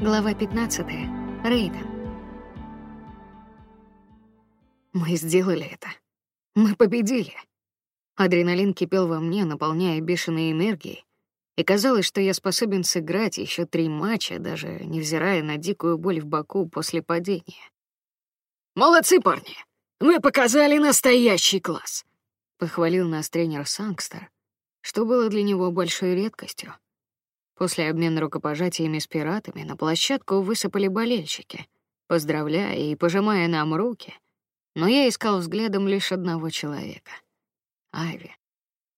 Глава 15. Рейден. Мы сделали это. Мы победили. Адреналин кипел во мне, наполняя бешеной энергией, и казалось, что я способен сыграть еще три матча, даже невзирая на дикую боль в боку после падения. «Молодцы, парни! Вы показали настоящий класс!» — похвалил нас тренер Сангстер, что было для него большой редкостью. После обмена рукопожатиями с пиратами на площадку высыпали болельщики, поздравляя и пожимая нам руки, но я искал взглядом лишь одного человека — Айви.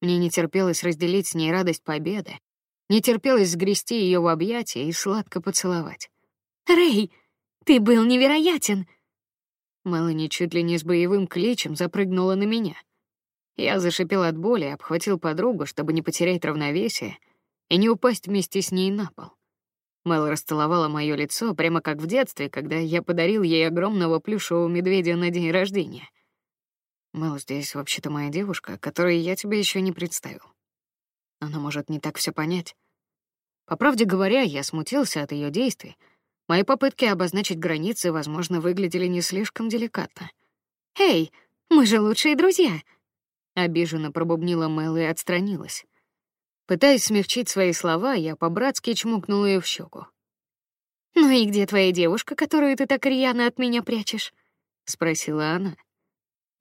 Мне не терпелось разделить с ней радость победы, не терпелось сгрести ее в объятия и сладко поцеловать. «Рэй, ты был невероятен!» Мелани чуть ли не с боевым кличем запрыгнула на меня. Я зашипел от боли, обхватил подругу, чтобы не потерять равновесие — и не упасть вместе с ней на пол. Мэл расцеловала моё лицо, прямо как в детстве, когда я подарил ей огромного плюшевого медведя на день рождения. Мэл здесь вообще-то моя девушка, которой я тебе еще не представил. Она может не так все понять. По правде говоря, я смутился от ее действий. Мои попытки обозначить границы, возможно, выглядели не слишком деликатно. «Эй, мы же лучшие друзья!» Обиженно пробубнила Мэл и отстранилась. Пытаясь смягчить свои слова, я по-братски чмокнула ее в щеку. «Ну и где твоя девушка, которую ты так рьяно от меня прячешь?» — спросила она.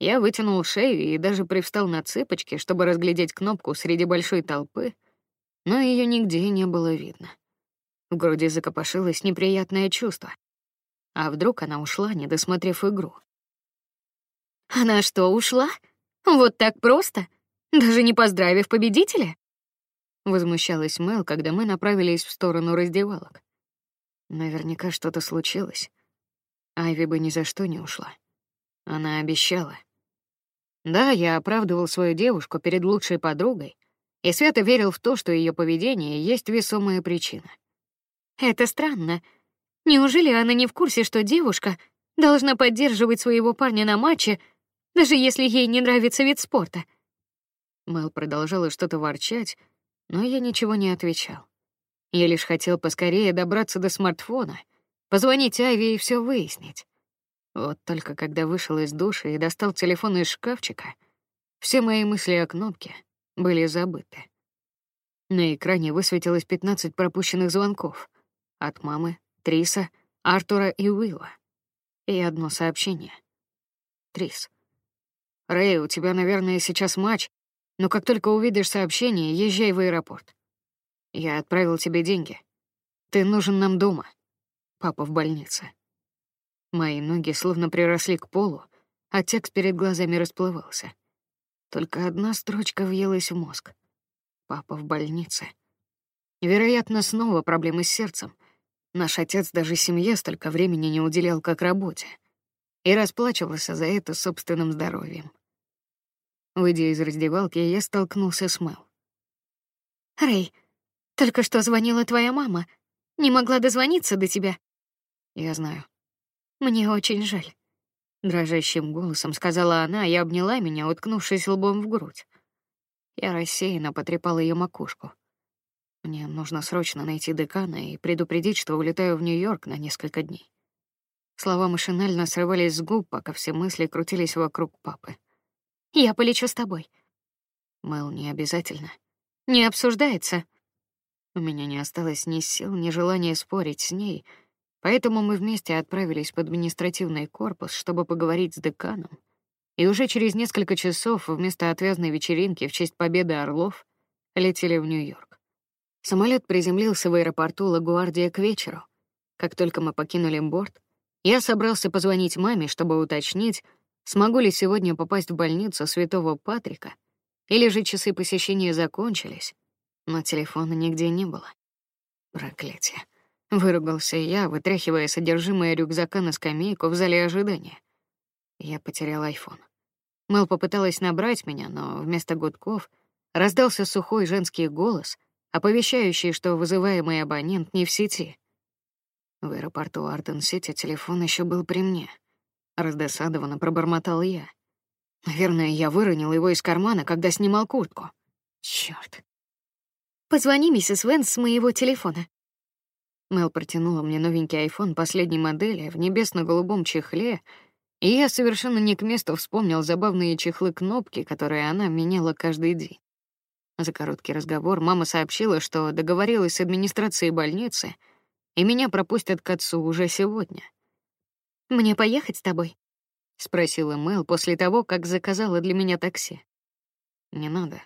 Я вытянул шею и даже привстал на цыпочки, чтобы разглядеть кнопку среди большой толпы, но ее нигде не было видно. В груди закопошилось неприятное чувство. А вдруг она ушла, не досмотрев игру? Она что, ушла? Вот так просто? Даже не поздравив победителя? Возмущалась Мэл, когда мы направились в сторону раздевалок. Наверняка что-то случилось. Айви бы ни за что не ушла. Она обещала. Да, я оправдывал свою девушку перед лучшей подругой, и свято верил в то, что ее поведение есть весомая причина. Это странно. Неужели она не в курсе, что девушка должна поддерживать своего парня на матче, даже если ей не нравится вид спорта? Мэл продолжала что-то ворчать, но я ничего не отвечал. Я лишь хотел поскорее добраться до смартфона, позвонить Айви и все выяснить. Вот только когда вышел из душа и достал телефон из шкафчика, все мои мысли о кнопке были забыты. На экране высветилось 15 пропущенных звонков от мамы, Триса, Артура и Уилла. И одно сообщение. Трис. «Рэй, у тебя, наверное, сейчас матч, но как только увидишь сообщение, езжай в аэропорт. Я отправил тебе деньги. Ты нужен нам дома. Папа в больнице. Мои ноги словно приросли к полу, а текст перед глазами расплывался. Только одна строчка въелась в мозг. Папа в больнице. Вероятно, снова проблемы с сердцем. Наш отец даже семье столько времени не уделял, как работе. И расплачивался за это собственным здоровьем. Выйдя из раздевалки, я столкнулся с Мэл. «Рэй, только что звонила твоя мама. Не могла дозвониться до тебя». «Я знаю». «Мне очень жаль», — дрожащим голосом сказала она и обняла меня, уткнувшись лбом в грудь. Я рассеянно потрепал ее макушку. Мне нужно срочно найти декана и предупредить, что улетаю в Нью-Йорк на несколько дней. Слова машинально срывались с губ, пока все мысли крутились вокруг папы. Я полечу с тобой. Мэл, не обязательно. Не обсуждается. У меня не осталось ни сил, ни желания спорить с ней, поэтому мы вместе отправились в административный корпус, чтобы поговорить с деканом. И уже через несколько часов вместо отвязной вечеринки в честь победы Орлов летели в Нью-Йорк. Самолет приземлился в аэропорту Лагуардия к вечеру. Как только мы покинули борт, я собрался позвонить маме, чтобы уточнить, Смогу ли сегодня попасть в больницу Святого Патрика? Или же часы посещения закончились, но телефона нигде не было? Проклятие. Выругался я, вытряхивая содержимое рюкзака на скамейку в зале ожидания. Я потерял айфон. Мэл попыталась набрать меня, но вместо гудков раздался сухой женский голос, оповещающий, что вызываемый абонент не в сети. В аэропорту Арден-Сити телефон еще был при мне — Раздосадованно пробормотал я. Наверное, я выронил его из кармана, когда снимал куртку. Чёрт. Позвони миссис Венс с моего телефона. Мел протянула мне новенький айфон последней модели в небесно-голубом чехле, и я совершенно не к месту вспомнил забавные чехлы-кнопки, которые она меняла каждый день. За короткий разговор мама сообщила, что договорилась с администрацией больницы, и меня пропустят к отцу уже сегодня. «Мне поехать с тобой?» — спросила Мэл после того, как заказала для меня такси. «Не надо.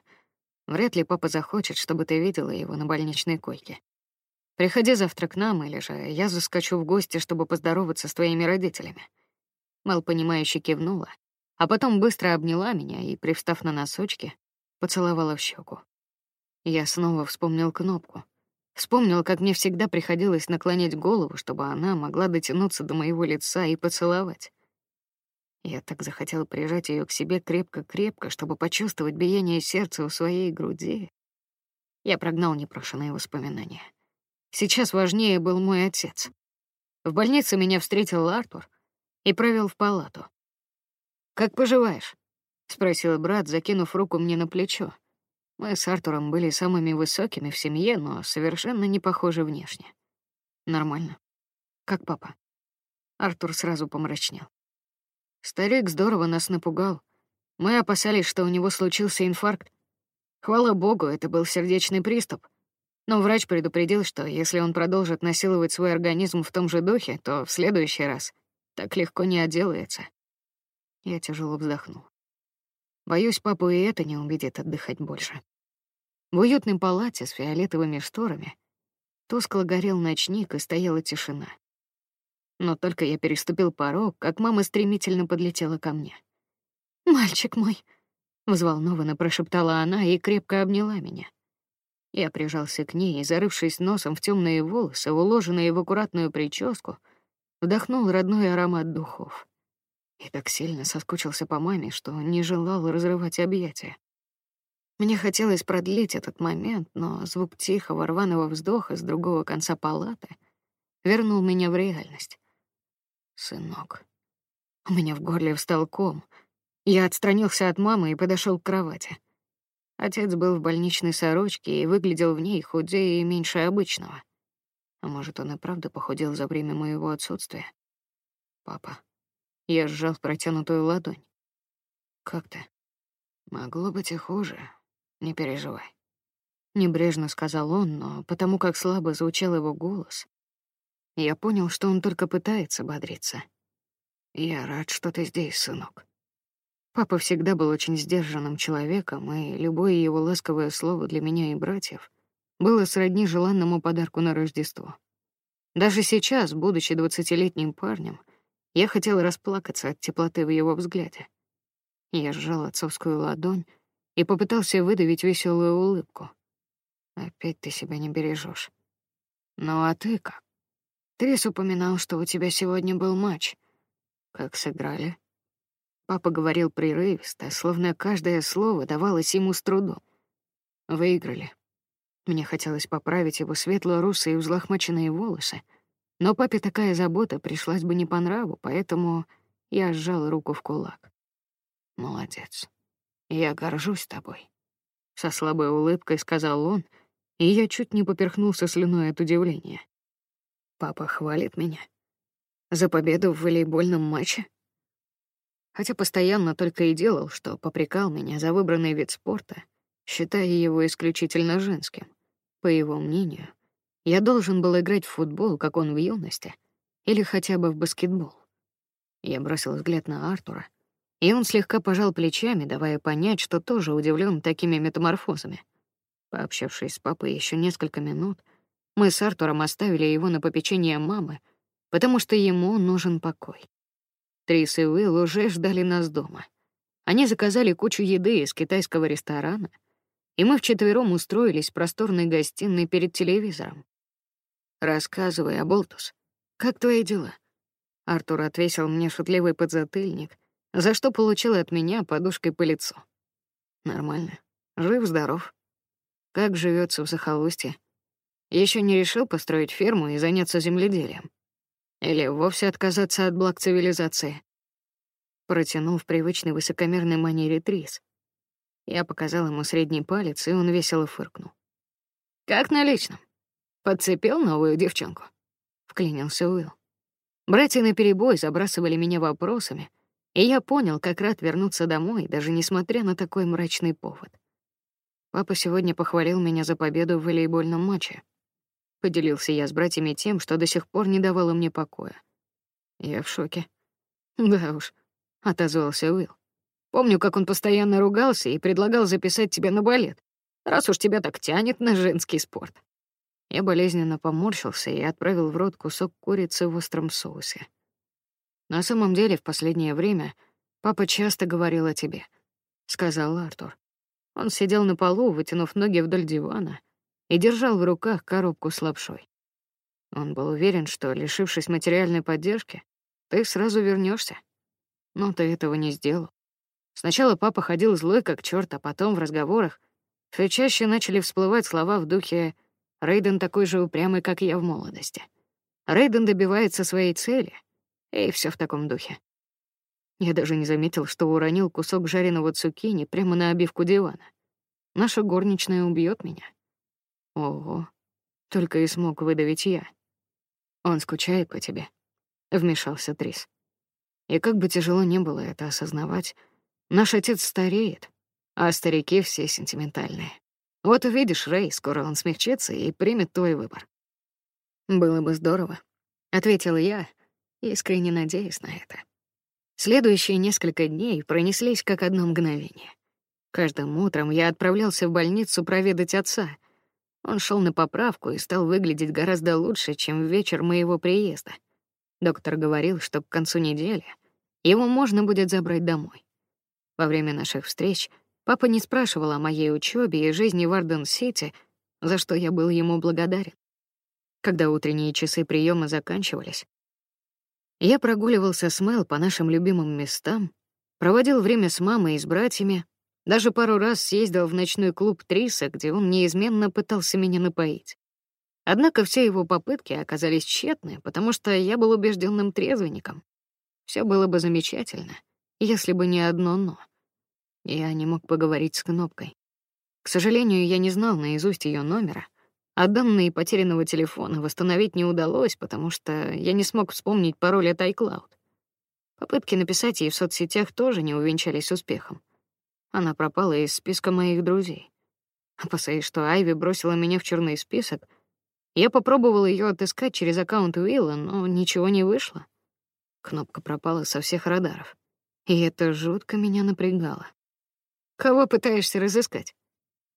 Вряд ли папа захочет, чтобы ты видела его на больничной койке. Приходи завтра к нам, или же я заскочу в гости, чтобы поздороваться с твоими родителями». Мэл понимающе кивнула, а потом быстро обняла меня и, привстав на носочки, поцеловала в щеку. Я снова вспомнил кнопку. Вспомнил, как мне всегда приходилось наклонять голову, чтобы она могла дотянуться до моего лица и поцеловать. Я так захотел прижать ее к себе крепко-крепко, чтобы почувствовать биение сердца у своей груди. Я прогнал непрошенные воспоминания. Сейчас важнее был мой отец. В больнице меня встретил Артур, и провел в палату. «Как поживаешь?» — спросил брат, закинув руку мне на плечо. Мы с Артуром были самыми высокими в семье, но совершенно не похожи внешне. Нормально. Как папа? Артур сразу помрачнел. Старик здорово нас напугал. Мы опасались, что у него случился инфаркт. Хвала богу, это был сердечный приступ. Но врач предупредил, что если он продолжит насиловать свой организм в том же духе, то в следующий раз так легко не отделается. Я тяжело вздохнул. Боюсь, папу и это не убедит отдыхать больше. В уютной палате с фиолетовыми шторами тускло горел ночник и стояла тишина. Но только я переступил порог, как мама стремительно подлетела ко мне. «Мальчик мой!» — взволнованно прошептала она и крепко обняла меня. Я прижался к ней и, зарывшись носом в темные волосы, уложенные в аккуратную прическу, вдохнул родной аромат духов. И так сильно соскучился по маме, что не желал разрывать объятия. Мне хотелось продлить этот момент, но звук тихого рваного вздоха с другого конца палаты вернул меня в реальность. Сынок. У меня в горле встал ком. Я отстранился от мамы и подошел к кровати. Отец был в больничной сорочке и выглядел в ней худее и меньше обычного. А может, он и правда похудел за время моего отсутствия? Папа. Я сжал протянутую ладонь. Как ты? Могло быть и хуже. Не переживай. Небрежно сказал он, но потому как слабо звучал его голос, я понял, что он только пытается бодриться. Я рад, что ты здесь, сынок. Папа всегда был очень сдержанным человеком, и любое его ласковое слово для меня и братьев было сродни желанному подарку на Рождество. Даже сейчас, будучи двадцатилетним парнем, я хотел расплакаться от теплоты в его взгляде. Я сжал отцовскую ладонь и попытался выдавить веселую улыбку. Опять ты себя не бережешь. Ну а ты как? Трис упоминал, что у тебя сегодня был матч. Как сыграли? Папа говорил прерывисто, словно каждое слово давалось ему с трудом. Выиграли. Мне хотелось поправить его светло-русые взлохмаченные волосы, но папе такая забота пришлась бы не по нраву, поэтому я сжал руку в кулак. Молодец. Я горжусь тобой. Со слабой улыбкой сказал он, и я чуть не поперхнулся слюной от удивления. Папа хвалит меня за победу в волейбольном матче. Хотя постоянно только и делал, что попрекал меня за выбранный вид спорта, считая его исключительно женским. По его мнению, я должен был играть в футбол, как он в юности, или хотя бы в баскетбол. Я бросил взгляд на Артура, и он слегка пожал плечами, давая понять, что тоже удивлен такими метаморфозами. Пообщавшись с папой еще несколько минут, мы с Артуром оставили его на попечение мамы, потому что ему нужен покой. Трис и Уилл уже ждали нас дома. Они заказали кучу еды из китайского ресторана — и мы вчетвером устроились в просторной гостиной перед телевизором. «Рассказывай, Аболтус, как твои дела?» Артур отвесил мне шутливый подзатыльник, за что получил от меня подушкой по лицу. «Нормально. Жив-здоров. Как живется в захолустье? Еще не решил построить ферму и заняться земледелием? Или вовсе отказаться от благ цивилизации?» Протянул в привычной высокомерной манере Трис. Я показал ему средний палец, и он весело фыркнул. «Как на личном? Подцепил новую девчонку?» вклинился Уилл. Братья наперебой забрасывали меня вопросами, и я понял, как рад вернуться домой, даже несмотря на такой мрачный повод. Папа сегодня похвалил меня за победу в волейбольном матче. Поделился я с братьями тем, что до сих пор не давало мне покоя. Я в шоке. Да уж, отозвался Уилл. Помню, как он постоянно ругался и предлагал записать тебя на балет, раз уж тебя так тянет на женский спорт. Я болезненно поморщился и отправил в рот кусок курицы в остром соусе. На самом деле, в последнее время папа часто говорил о тебе, сказал Артур. Он сидел на полу, вытянув ноги вдоль дивана, и держал в руках коробку с лапшой. Он был уверен, что, лишившись материальной поддержки, ты сразу вернешься. Но ты этого не сделал. Сначала папа ходил злой как черт, а потом в разговорах все чаще начали всплывать слова в духе «Рейден такой же упрямый, как я в молодости». Рейден добивается своей цели, и все в таком духе. Я даже не заметил, что уронил кусок жареного цукини прямо на обивку дивана. Наша горничная убьет меня. Ого, только и смог выдавить я. Он скучает по тебе, вмешался Трис. И как бы тяжело не было это осознавать, наш отец стареет, а старики все сентиментальные. Вот увидишь, Рэй, скоро он смягчится и примет твой выбор. Было бы здорово, ответил я, искренне надеясь на это. Следующие несколько дней пронеслись как одно мгновение. Каждым утром я отправлялся в больницу проведать отца. Он шел на поправку и стал выглядеть гораздо лучше, чем в вечер моего приезда. Доктор говорил, что к концу недели его можно будет забрать домой. Во время наших встреч папа не спрашивал о моей учебе и жизни в Арден-Сити, за что я был ему благодарен. Когда утренние часы приема заканчивались, я прогуливался с Мэл по нашим любимым местам, проводил время с мамой и с братьями, даже пару раз съездил в ночной клуб Триса, где он неизменно пытался меня напоить. Однако все его попытки оказались тщетны, потому что я был убежденным трезвенником. Все было бы замечательно, если бы не одно «но». Я не мог поговорить с Кнопкой. К сожалению, я не знал наизусть ее номера, а данные потерянного телефона восстановить не удалось, потому что я не смог вспомнить пароль от iCloud. Попытки написать ей в соцсетях тоже не увенчались успехом. Она пропала из списка моих друзей. Опасаясь, что Айви бросила меня в черный список, я попробовал ее отыскать через аккаунт Уилла, но ничего не вышло. Кнопка пропала со всех радаров, и это жутко меня напрягало. Кого пытаешься разыскать?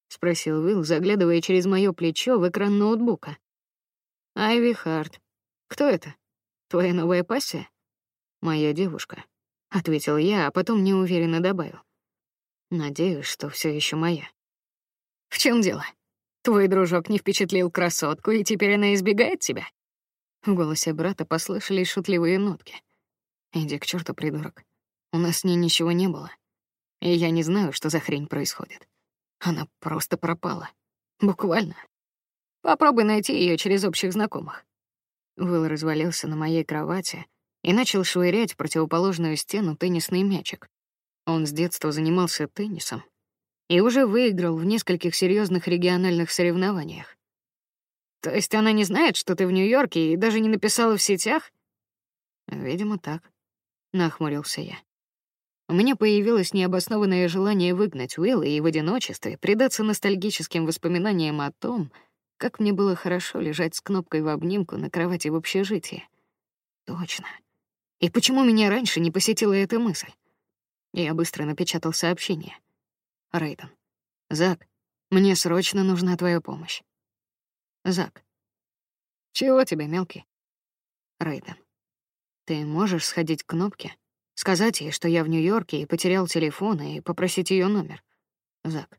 спросил Уилл, заглядывая через моё плечо в экран ноутбука. Айви Харт. Кто это? Твоя новая пассия? Моя девушка, ответил я, а потом неуверенно добавил. Надеюсь, что все еще моя. В чем дело? Твой дружок не впечатлил красотку, и теперь она избегает тебя? В голосе брата послышались шутливые нотки. Иди к черту, придурок. У нас с ней ничего не было. И я не знаю, что за хрень происходит. Она просто пропала. Буквально. Попробуй найти ее через общих знакомых. Уилл развалился на моей кровати и начал швырять в противоположную стену теннисный мячик. Он с детства занимался теннисом и уже выиграл в нескольких серьезных региональных соревнованиях. То есть она не знает, что ты в Нью-Йорке и даже не написала в сетях? Видимо, так. Нахмурился я. У меня появилось необоснованное желание выгнать Уилла и в одиночестве предаться ностальгическим воспоминаниям о том, как мне было хорошо лежать с кнопкой в обнимку на кровати в общежитии. Точно. И почему меня раньше не посетила эта мысль? Я быстро напечатал сообщение. Рейден. Зак, мне срочно нужна твоя помощь. Зак. Чего тебе, мелкий? Рейден. Ты можешь сходить к кнопке Сказать ей, что я в Нью-Йорке и потерял телефон, и попросить ее номер. Зак.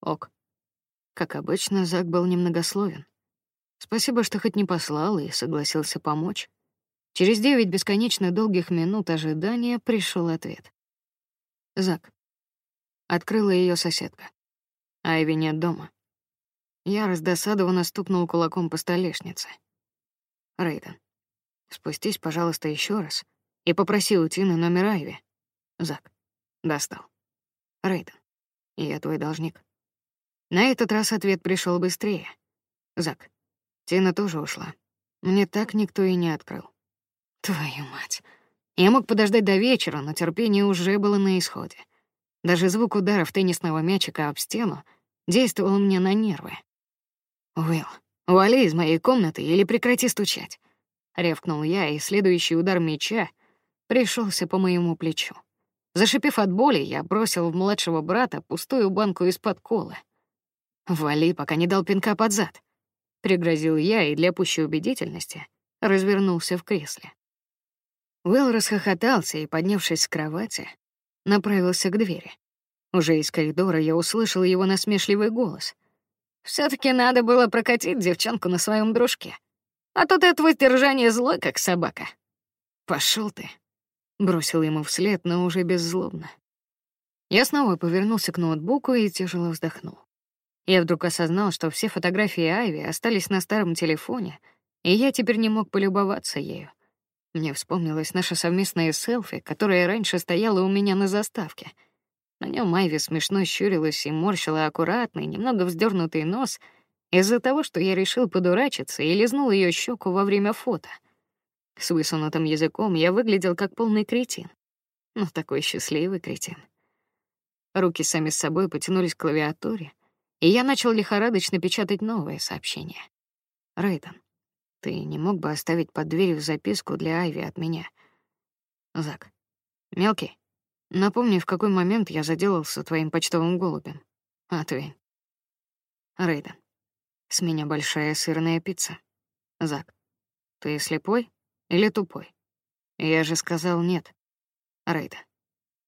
Ок. Как обычно, Зак был немногословен. Спасибо, что хоть не послал и согласился помочь. Через девять бесконечно долгих минут ожидания пришел ответ. Зак. Открыла ее соседка. Айви нет дома. Я раздосадованно стукнул кулаком по столешнице. Рейден, спустись, пожалуйста, еще раз и попросил у Тины номер Айви. Зак. Достал. Рейден. Я твой должник. На этот раз ответ пришел быстрее. Зак. Тина тоже ушла. Мне так никто и не открыл. Твою мать. Я мог подождать до вечера, но терпение уже было на исходе. Даже звук ударов теннисного мячика об стену действовал мне на нервы. «Уилл, вали из моей комнаты или прекрати стучать», — ревкнул я, и следующий удар мяча пришелся по моему плечу. Зашипев от боли, я бросил в младшего брата пустую банку из-под колы. «Вали, пока не дал пинка под зад», — пригрозил я и для пущей убедительности развернулся в кресле. Уилл расхохотался и, поднявшись с кровати, направился к двери. Уже из коридора я услышал его насмешливый голос. все таки надо было прокатить девчонку на своем дружке. А тут это воздержание злой, как собака. Пошел ты, бросил ему вслед, но уже беззлобно. Я снова повернулся к ноутбуку и тяжело вздохнул. Я вдруг осознал, что все фотографии Айви остались на старом телефоне, и я теперь не мог полюбоваться ею. Мне вспомнилась наша совместная селфи, которая раньше стояла у меня на заставке. На нем Айви смешно щурилась и морщила аккуратный, немного вздернутый нос из-за того, что я решил подурачиться и лизнул ее щеку во время фото. С высунутым языком я выглядел как полный кретин. Ну, такой счастливый кретин. Руки сами с собой потянулись к клавиатуре, и я начал лихорадочно печатать новое сообщение. Рейден, ты не мог бы оставить под дверью записку для Айви от меня? Зак. Мелкий. Напомни, в какой момент я заделался твоим почтовым голубем. Отвень. Рейден. С меня большая сырная пицца. Зак. Ты слепой или тупой? Я же сказал нет. Рейден.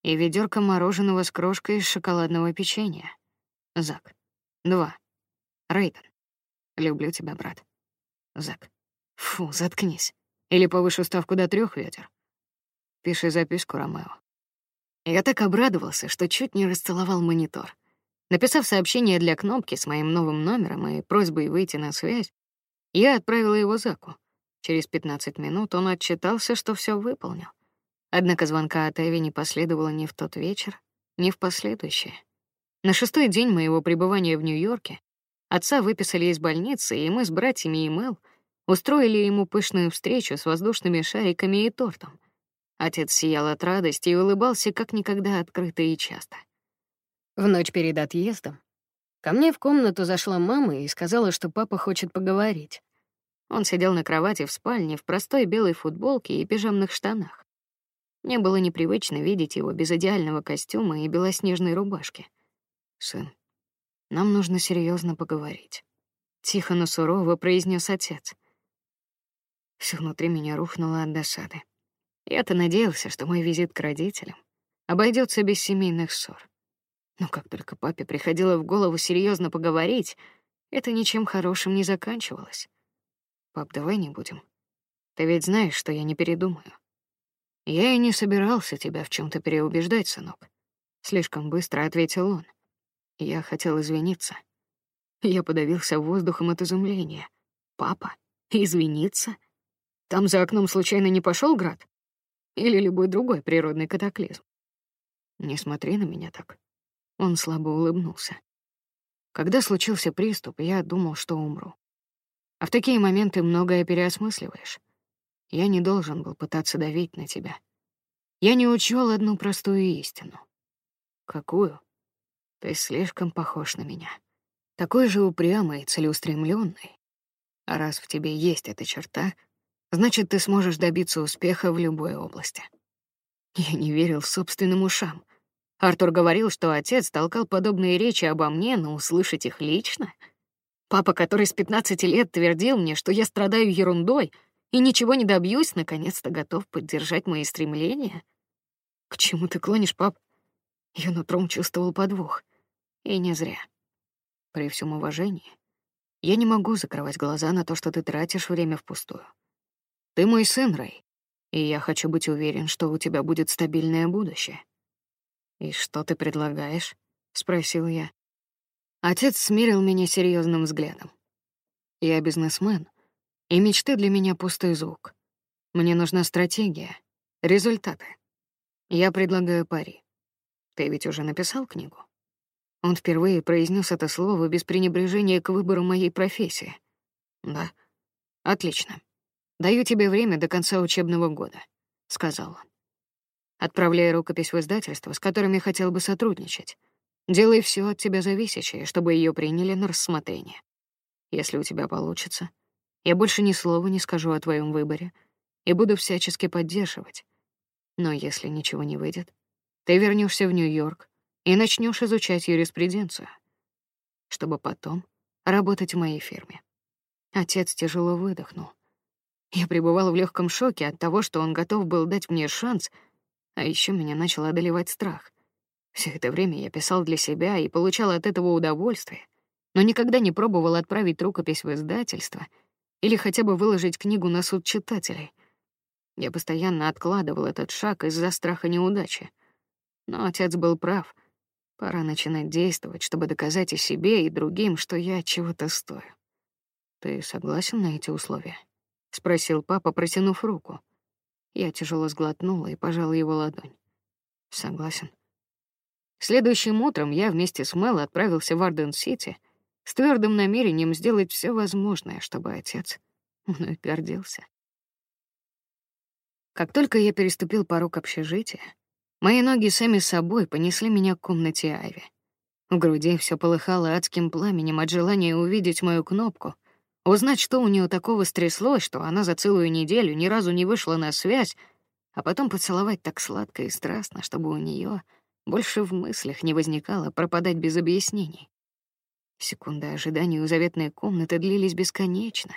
И ведерко мороженого с крошкой из шоколадного печенья. Зак. Два. Рейден. Люблю тебя, брат. Зак. Фу, заткнись. Или повышу ставку до трех ведер. Пиши записку, Ромео. Я так обрадовался, что чуть не расцеловал монитор. Написав сообщение для кнопки с моим новым номером и просьбой выйти на связь, я отправила его Заку. Через 15 минут он отчитался, что все выполнил. Однако звонка от Эви не последовало ни в тот вечер, ни в последующие. На шестой день моего пребывания в Нью-Йорке отца выписали из больницы, и мы с братьями и Мэл устроили ему пышную встречу с воздушными шариками и тортом. Отец сиял от радости и улыбался как никогда открыто и часто. В ночь перед отъездом ко мне в комнату зашла мама и сказала, что папа хочет поговорить. Он сидел на кровати в спальне в простой белой футболке и пижамных штанах. Мне было непривычно видеть его без идеального костюма и белоснежной рубашки. Сын, нам нужно серьезно поговорить. Тихо, но сурово произнес отец. Все внутри меня рухнуло от досады. Я-то надеялся, что мой визит к родителям обойдется без семейных ссор. Но как только папе приходило в голову серьезно поговорить, это ничем хорошим не заканчивалось. Пап, давай не будем. Ты ведь знаешь, что я не передумаю. Я и не собирался тебя в чем то переубеждать, сынок. Слишком быстро ответил он. Я хотел извиниться. Я подавился воздухом от изумления. Папа, извиниться? Там за окном случайно не пошел град? Или любой другой природный катаклизм? Не смотри на меня так. Он слабо улыбнулся. Когда случился приступ, я думал, что умру. А в такие моменты многое переосмысливаешь. Я не должен был пытаться давить на тебя. Я не учел одну простую истину. Какую? Ты слишком похож на меня. Такой же упрямый и целеустремленный. А раз в тебе есть эта черта, значит, ты сможешь добиться успеха в любой области. Я не верил собственным ушам. Артур говорил, что отец толкал подобные речи обо мне, но услышать их лично... Папа, который с 15 лет твердил мне, что я страдаю ерундой и ничего не добьюсь, наконец-то готов поддержать мои стремления. К чему ты клонишь, пап? Я нутром чувствовал подвох. И не зря. При всем уважении, я не могу закрывать глаза на то, что ты тратишь время впустую. Ты мой сын, Рэй, и я хочу быть уверен, что у тебя будет стабильное будущее. И что ты предлагаешь? спросил я. Отец смирил меня серьезным взглядом. Я бизнесмен, и мечты для меня пустой звук. Мне нужна стратегия, результаты. Я предлагаю пари. Ты ведь уже написал книгу? Он впервые произнес это слово без пренебрежения к выбору моей профессии. Да. Отлично. Даю тебе время до конца учебного года, сказал он. Отправляй рукопись в издательство, с которыми хотел бы сотрудничать. Делай все от тебя зависящее, чтобы ее приняли на рассмотрение. Если у тебя получится, я больше ни слова не скажу о твоем выборе и буду всячески поддерживать. Но если ничего не выйдет, ты вернешься в Нью-Йорк и начнешь изучать юриспруденцию, чтобы потом работать в моей фирме. Отец тяжело выдохнул. Я пребывала в легком шоке от того, что он готов был дать мне шанс, а еще меня начал одолевать страх. Все это время я писал для себя и получал от этого удовольствие, но никогда не пробовал отправить рукопись в издательство или хотя бы выложить книгу на суд читателей. Я постоянно откладывал этот шаг из-за страха неудачи. Но отец был прав. Пора начинать действовать, чтобы доказать и себе, и другим, что я чего-то стою. Ты согласен на эти условия? спросил папа, протянув руку. Я тяжело сглотнула и пожала его ладонь. Согласен. Следующим утром я вместе с Мэл отправился в Арден-Сити с твердым намерением сделать все возможное, чтобы отец мной гордился. Как только я переступил порог общежития, мои ноги сами собой понесли меня к комнате Айви. В груди все полыхало адским пламенем от желания увидеть мою кнопку, узнать, что у нее такого стряслось, что она за целую неделю ни разу не вышла на связь, а потом поцеловать так сладко и страстно, чтобы у нее больше в мыслях не возникало пропадать без объяснений. Секунды ожидания у заветной комнаты длились бесконечно.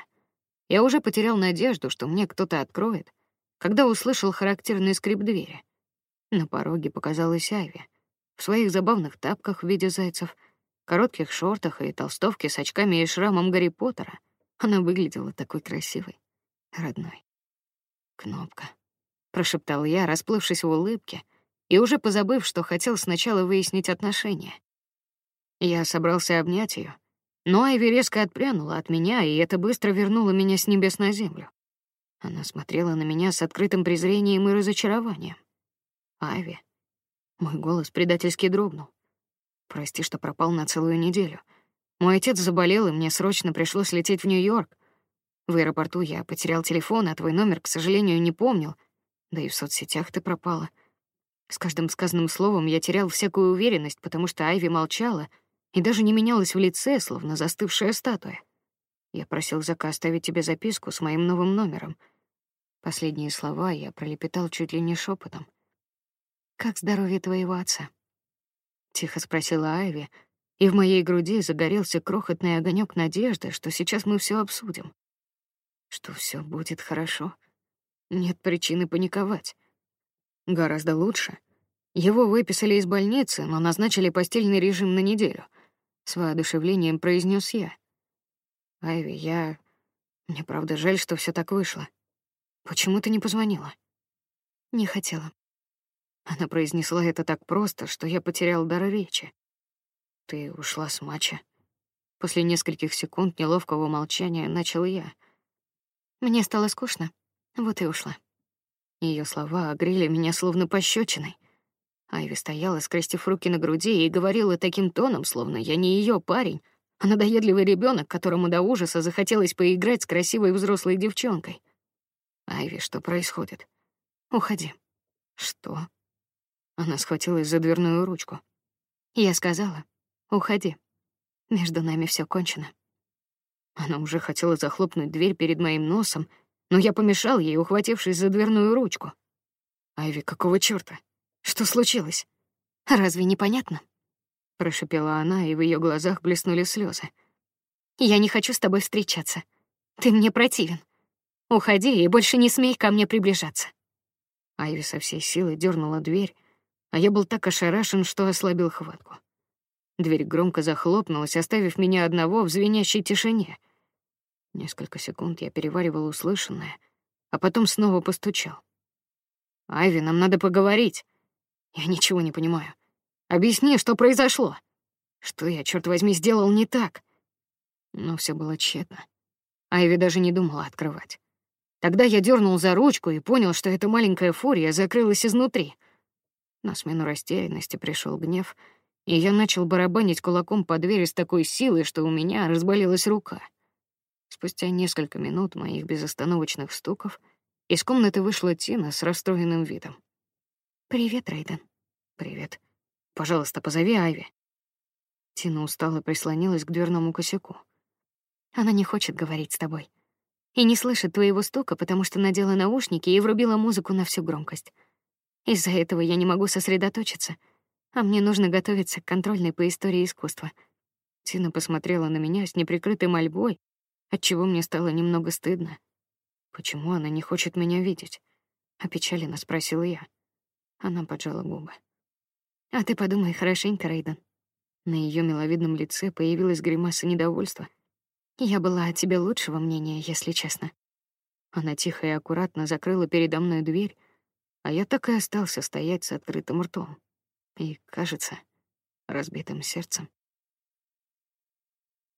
Я уже потерял надежду, что мне кто-то откроет, когда услышал характерный скрип двери. На пороге показалась Айви в своих забавных тапках в виде зайцев, коротких шортах и толстовке с очками и шрамом Гарри Поттера. Она выглядела такой красивой, родной. Кнопка, прошептал я, расплывшись в улыбке и уже позабыв, что хотел сначала выяснить отношения. Я собрался обнять ее, но Айви резко отпрянула от меня, и это быстро вернуло меня с небес на землю. Она смотрела на меня с открытым презрением и разочарованием. Ави. Мой голос предательски дрогнул. Прости, что пропал на целую неделю. Мой отец заболел, и мне срочно пришлось лететь в Нью-Йорк. В аэропорту я потерял телефон, а твой номер, к сожалению, не помнил. Да и в соцсетях ты пропала. С каждым сказанным словом я терял всякую уверенность, потому что Айви молчала и даже не менялась в лице, словно застывшая статуя. Я просил Зака оставить тебе записку с моим новым номером — Последние слова я пролепетал чуть ли не шепотом. Как здоровье твоего отца? Тихо спросила Айви, и в моей груди загорелся крохотный огонек надежды, что сейчас мы все обсудим, что все будет хорошо. Нет причины паниковать. Гораздо лучше. Его выписали из больницы, но назначили постельный режим на неделю. С воодушевлением произнес я. Айви, я... Мне правда жаль, что все так вышло. Почему ты не позвонила? Не хотела. Она произнесла это так просто, что я потерял дар речи. Ты ушла с матча. После нескольких секунд неловкого молчания начал я. Мне стало скучно, вот и ушла. Ее слова огрели меня словно пощечиной. Айви стояла, скрестив руки на груди, и говорила таким тоном, словно я не ее парень, а надоедливый ребенок, которому до ужаса захотелось поиграть с красивой взрослой девчонкой. Айви, что происходит? Уходи. Что? Она схватилась за дверную ручку. Я сказала: "Уходи. Между нами все кончено". Она уже хотела захлопнуть дверь перед моим носом, но я помешал ей, ухватившись за дверную ручку. Айви, какого чёрта? Что случилось? Разве не понятно? прошептала она, и в ее глазах блеснули слезы. Я не хочу с тобой встречаться. Ты мне противен. Уходи и больше не смей ко мне приближаться. Айви со всей силы дернула дверь, а я был так ошарашен, что ослабил хватку. Дверь громко захлопнулась, оставив меня одного в звенящей тишине. Несколько секунд я переваривал услышанное, а потом снова постучал. Айви, нам надо поговорить. Я ничего не понимаю. Объясни, что произошло. Что я, черт возьми, сделал не так? Но все было тщетно. Айви даже не думала открывать. Тогда я дернул за ручку и понял, что эта маленькая фурия закрылась изнутри. На смену растерянности пришел гнев, и я начал барабанить кулаком по двери с такой силой, что у меня разболелась рука. Спустя несколько минут моих безостановочных стуков из комнаты вышла Тина с расстроенным видом. «Привет, Рейден». «Привет. Пожалуйста, позови Айви». Тина устало прислонилась к дверному косяку. Она не хочет говорить с тобой. И не слышит твоего стука, потому что надела наушники и врубила музыку на всю громкость. Из-за этого я не могу сосредоточиться, а мне нужно готовиться к контрольной по истории искусства. Тина посмотрела на меня с неприкрытой мольбой, отчего мне стало немного стыдно. Почему она не хочет меня видеть? Опечаленно спросила я. Она поджала губы. А ты подумай хорошенько, Рейден. На ее миловидном лице появилась гримаса недовольства. Я была о тебе лучшего мнения, если честно. Она тихо и аккуратно закрыла передо мной дверь, а я так и остался стоять с открытым ртом и, кажется, разбитым сердцем.